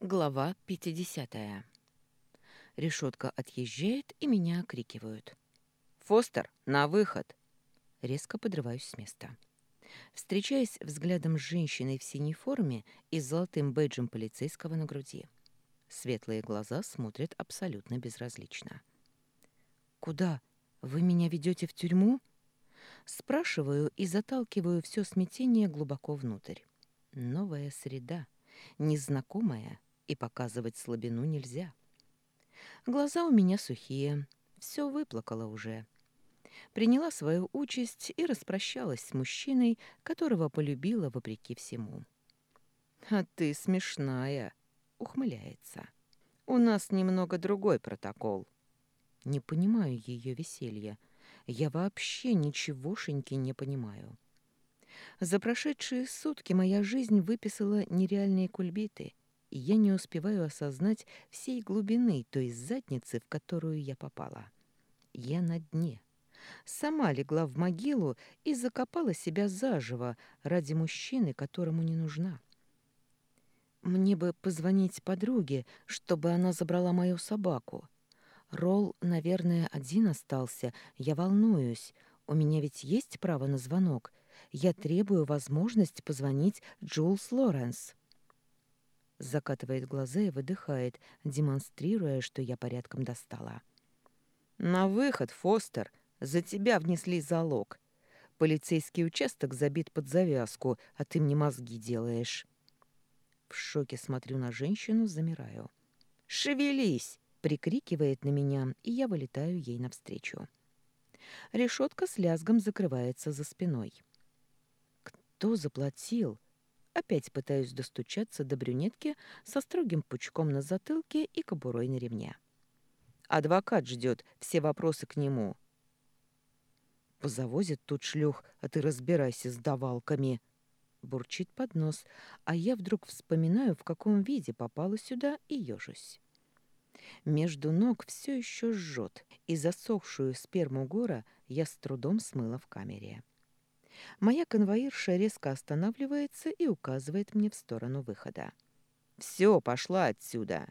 Глава 50. Решетка отъезжает, и меня окрикивают. «Фостер, на выход!» Резко подрываюсь с места. Встречаясь взглядом с женщиной в синей форме и с золотым бейджем полицейского на груди. Светлые глаза смотрят абсолютно безразлично. «Куда? Вы меня ведете в тюрьму?» Спрашиваю и заталкиваю все смятение глубоко внутрь. Новая среда, незнакомая — и показывать слабину нельзя. Глаза у меня сухие, все выплакала уже. Приняла свою участь и распрощалась с мужчиной, которого полюбила вопреки всему. «А ты смешная», — ухмыляется. «У нас немного другой протокол». Не понимаю ее веселья. Я вообще ничегошеньки не понимаю. За прошедшие сутки моя жизнь выписала нереальные кульбиты — и я не успеваю осознать всей глубины той задницы, в которую я попала. Я на дне. Сама легла в могилу и закопала себя заживо ради мужчины, которому не нужна. Мне бы позвонить подруге, чтобы она забрала мою собаку. Ролл, наверное, один остался. Я волнуюсь. У меня ведь есть право на звонок. Я требую возможность позвонить Джулс Лоренс закатывает глаза и выдыхает, демонстрируя, что я порядком достала. «На выход, Фостер! За тебя внесли залог. Полицейский участок забит под завязку, а ты мне мозги делаешь». В шоке смотрю на женщину, замираю. «Шевелись!» — прикрикивает на меня, и я вылетаю ей навстречу. Решетка с лязгом закрывается за спиной. «Кто заплатил?» Опять пытаюсь достучаться до брюнетки со строгим пучком на затылке и кобурой на ремне. Адвокат ждет, все вопросы к нему. Позавозит тут шлюх, а ты разбирайся с давалками. Бурчит под нос, а я вдруг вспоминаю, в каком виде попала сюда и ежусь. Между ног все еще жжет, и засохшую сперму гора я с трудом смыла в камере. Моя конвоирша резко останавливается и указывает мне в сторону выхода. «Все, пошла отсюда!»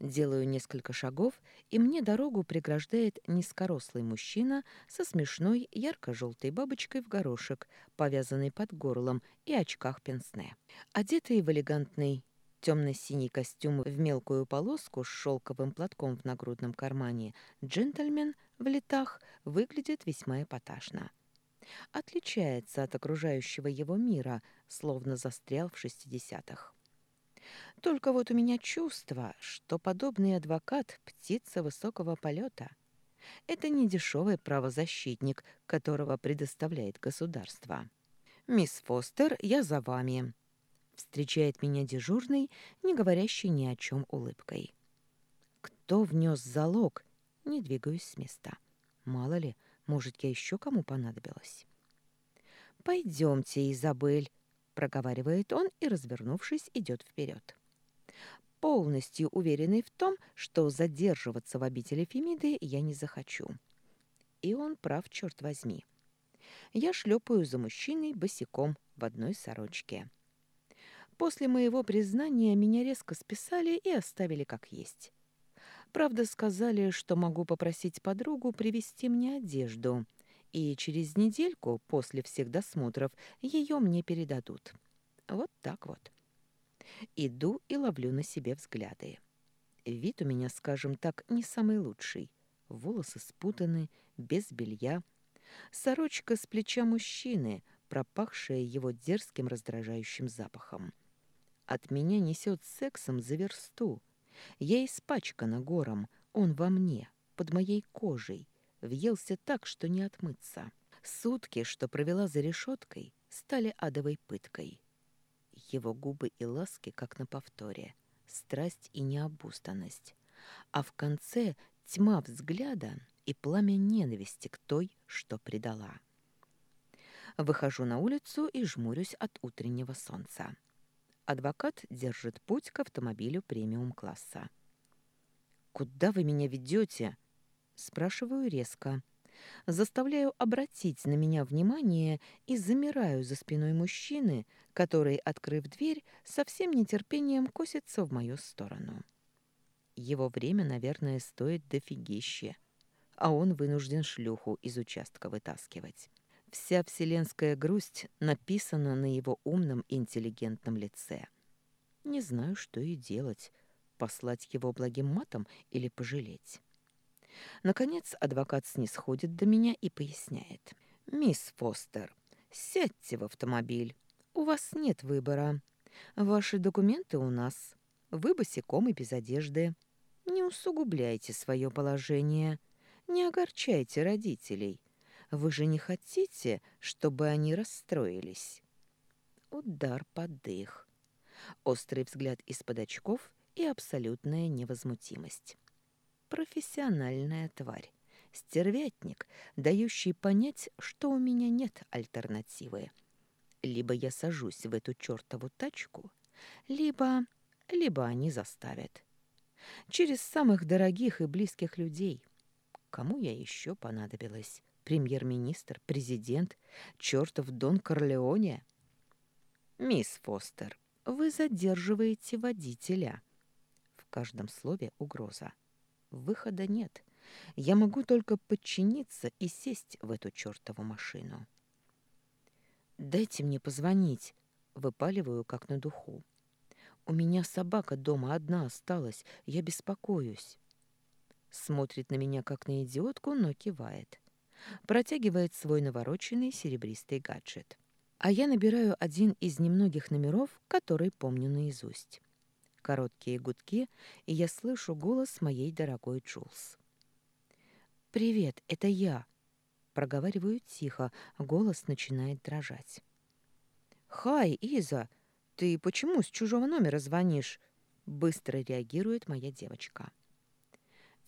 Делаю несколько шагов, и мне дорогу преграждает низкорослый мужчина со смешной ярко-желтой бабочкой в горошек, повязанной под горлом, и очках пенсне. Одетый в элегантный темно-синий костюм в мелкую полоску с шелковым платком в нагрудном кармане, джентльмен в летах выглядит весьма эпатажно отличается от окружающего его мира, словно застрял в шестидесятых. Только вот у меня чувство, что подобный адвокат — птица высокого полета. Это не дешевый правозащитник, которого предоставляет государство. «Мисс Фостер, я за вами», — встречает меня дежурный, не говорящий ни о чем улыбкой. «Кто внес залог?» Не двигаюсь с места. Мало ли, может, я еще кому понадобилась? «Пойдемте, Изабель», — проговаривает он и, развернувшись, идет вперед. Полностью уверенный в том, что задерживаться в обители Фемиды я не захочу. И он прав, черт возьми. Я шлепаю за мужчиной босиком в одной сорочке. После моего признания меня резко списали и оставили как есть. Правда, сказали, что могу попросить подругу привезти мне одежду, и через недельку после всех досмотров ее мне передадут. Вот так вот. Иду и ловлю на себе взгляды. Вид у меня, скажем так, не самый лучший. Волосы спутаны, без белья. Сорочка с плеча мужчины, пропахшая его дерзким раздражающим запахом. От меня несет сексом за версту. Я испачкана гором, он во мне, под моей кожей, въелся так, что не отмыться. Сутки, что провела за решеткой, стали адовой пыткой. Его губы и ласки, как на повторе, страсть и необузданность. А в конце тьма взгляда и пламя ненависти к той, что предала. Выхожу на улицу и жмурюсь от утреннего солнца. Адвокат держит путь к автомобилю премиум-класса. «Куда вы меня ведете?» Спрашиваю резко. Заставляю обратить на меня внимание и замираю за спиной мужчины, который, открыв дверь, со всем нетерпением косится в мою сторону. Его время, наверное, стоит дофигище, а он вынужден шлюху из участка вытаскивать. Вся вселенская грусть написана на его умном интеллигентном лице. Не знаю, что и делать, послать его благим матом или пожалеть. Наконец адвокат снисходит до меня и поясняет. «Мисс Фостер, сядьте в автомобиль. У вас нет выбора. Ваши документы у нас. Вы босиком и без одежды. Не усугубляйте свое положение. Не огорчайте родителей. Вы же не хотите, чтобы они расстроились?» Удар под дых. Острый взгляд из-под очков и абсолютная невозмутимость профессиональная тварь, стервятник, дающий понять, что у меня нет альтернативы. Либо я сажусь в эту чертову тачку, либо... либо они заставят. Через самых дорогих и близких людей. Кому я еще понадобилась? Премьер-министр, президент, чертов Дон Корлеоне? Мисс Фостер, вы задерживаете водителя. В каждом слове угроза. Выхода нет. Я могу только подчиниться и сесть в эту чертову машину. «Дайте мне позвонить», — выпаливаю как на духу. «У меня собака дома одна осталась, я беспокоюсь». Смотрит на меня как на идиотку, но кивает. Протягивает свой навороченный серебристый гаджет. А я набираю один из немногих номеров, который помню наизусть короткие гудки, и я слышу голос моей дорогой Джулс. «Привет, это я!» Проговариваю тихо, голос начинает дрожать. «Хай, Иза! Ты почему с чужого номера звонишь?» Быстро реагирует моя девочка.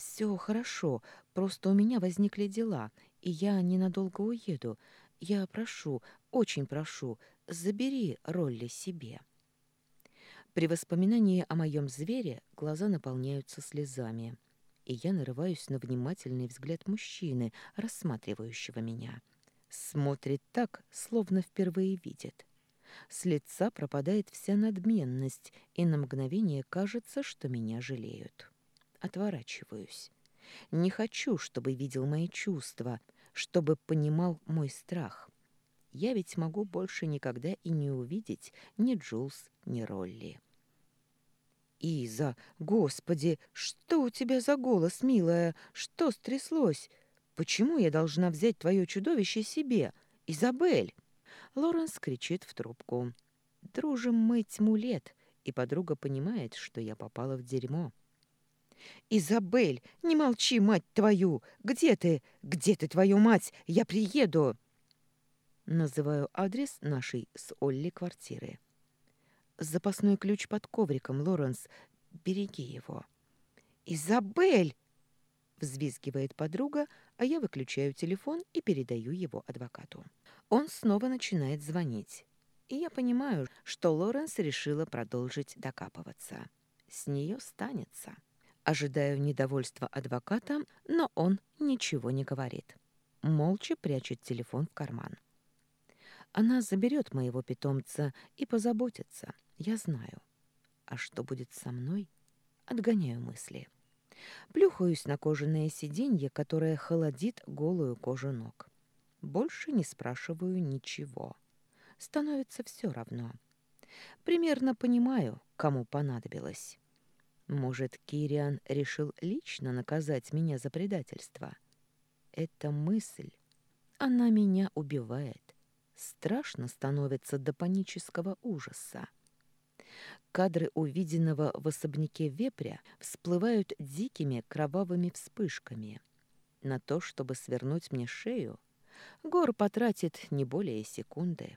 «Все хорошо, просто у меня возникли дела, и я ненадолго уеду. Я прошу, очень прошу, забери Ролли себе». При воспоминании о моем звере глаза наполняются слезами, и я нарываюсь на внимательный взгляд мужчины, рассматривающего меня. Смотрит так, словно впервые видит. С лица пропадает вся надменность, и на мгновение кажется, что меня жалеют. Отворачиваюсь. Не хочу, чтобы видел мои чувства, чтобы понимал мой страх. Я ведь могу больше никогда и не увидеть ни Джулс, ни Ролли. «Иза, господи, что у тебя за голос, милая? Что стряслось? Почему я должна взять твое чудовище себе? Изабель!» Лоренс кричит в трубку. «Дружим мы тьму лет», и подруга понимает, что я попала в дерьмо. «Изабель, не молчи, мать твою! Где ты? Где ты, твою мать? Я приеду!» Называю адрес нашей с Олли квартиры. Запасной ключ под ковриком, Лоренс. Береги его. «Изабель!» — взвизгивает подруга, а я выключаю телефон и передаю его адвокату. Он снова начинает звонить. И я понимаю, что Лоренс решила продолжить докапываться. С нее станется. Ожидаю недовольства адвоката, но он ничего не говорит. Молча прячет телефон в карман. Она заберет моего питомца и позаботится. Я знаю. А что будет со мной? Отгоняю мысли. Плюхаюсь на кожаное сиденье, которое холодит голую кожу ног. Больше не спрашиваю ничего. Становится все равно. Примерно понимаю, кому понадобилось. Может, Кириан решил лично наказать меня за предательство? Эта мысль, она меня убивает. Страшно становится до панического ужаса. Кадры увиденного в особняке вепря всплывают дикими кровавыми вспышками. На то, чтобы свернуть мне шею, Гор потратит не более секунды.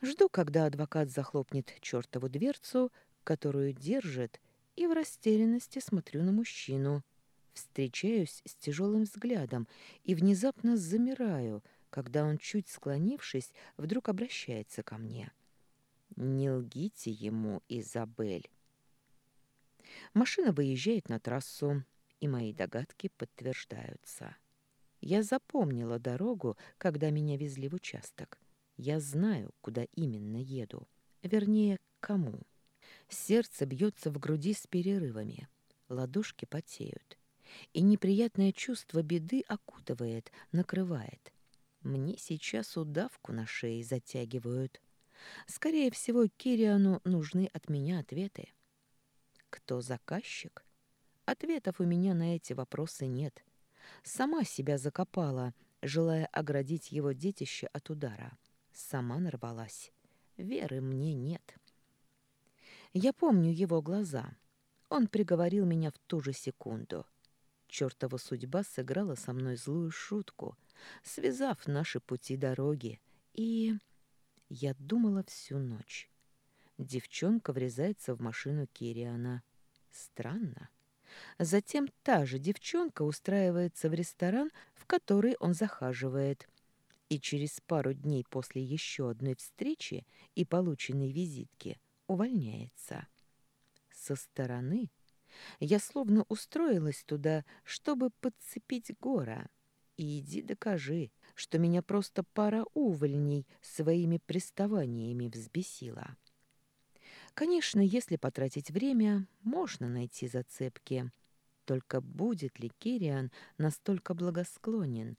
Жду, когда адвокат захлопнет чертову дверцу, которую держит, и в растерянности смотрю на мужчину. Встречаюсь с тяжелым взглядом и внезапно замираю — когда он, чуть склонившись, вдруг обращается ко мне. «Не лгите ему, Изабель!» Машина выезжает на трассу, и мои догадки подтверждаются. Я запомнила дорогу, когда меня везли в участок. Я знаю, куда именно еду. Вернее, кому. Сердце бьется в груди с перерывами. Ладошки потеют. И неприятное чувство беды окутывает, накрывает. Мне сейчас удавку на шее затягивают. Скорее всего, Кириану нужны от меня ответы. Кто заказчик? Ответов у меня на эти вопросы нет. Сама себя закопала, желая оградить его детище от удара. Сама нарвалась. Веры мне нет. Я помню его глаза. Он приговорил меня в ту же секунду. Чёртова судьба сыграла со мной злую шутку, связав наши пути дороги. И я думала всю ночь. Девчонка врезается в машину Кириана. Странно. Затем та же девчонка устраивается в ресторан, в который он захаживает. И через пару дней после еще одной встречи и полученной визитки увольняется. Со стороны я словно устроилась туда, чтобы подцепить гора. И иди докажи, что меня просто пара увольней своими приставаниями взбесила. Конечно, если потратить время, можно найти зацепки. Только будет ли Кириан настолько благосклонен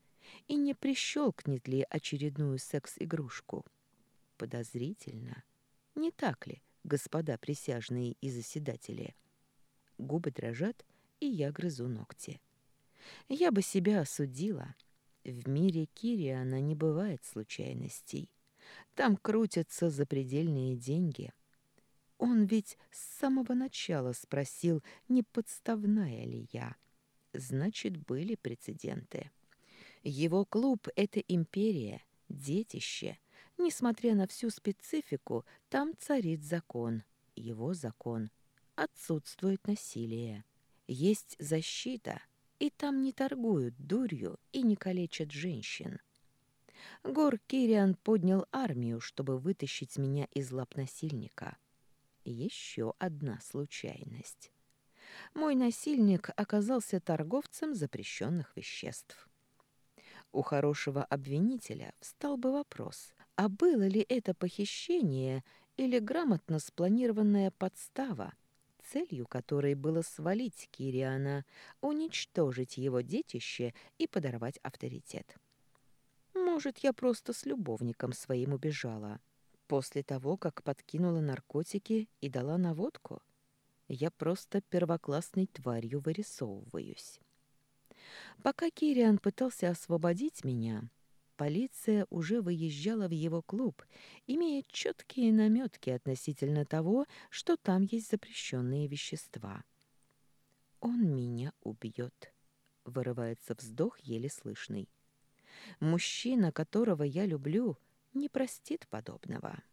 и не прищелкнет ли очередную секс-игрушку? Подозрительно. Не так ли, господа присяжные и заседатели? Губы дрожат, и я грызу ногти. Я бы себя осудила. В мире Кириана не бывает случайностей. Там крутятся запредельные деньги — он ведь с самого начала спросил, не подставная ли я. Значит, были прецеденты. Его клуб — это империя, детище. Несмотря на всю специфику, там царит закон. Его закон. Отсутствует насилие. Есть защита, и там не торгуют дурью и не калечат женщин. Гор Кириан поднял армию, чтобы вытащить меня из лап насильника еще одна случайность. Мой насильник оказался торговцем запрещенных веществ. У хорошего обвинителя встал бы вопрос, а было ли это похищение или грамотно спланированная подстава, целью которой было свалить Кириана, уничтожить его детище и подорвать авторитет. Может, я просто с любовником своим убежала — После того, как подкинула наркотики и дала наводку, я просто первоклассной тварью вырисовываюсь. Пока Кириан пытался освободить меня, полиция уже выезжала в его клуб, имея четкие наметки относительно того, что там есть запрещенные вещества. «Он меня убьет», — вырывается вздох еле слышный. «Мужчина, которого я люблю, — не простит подобного.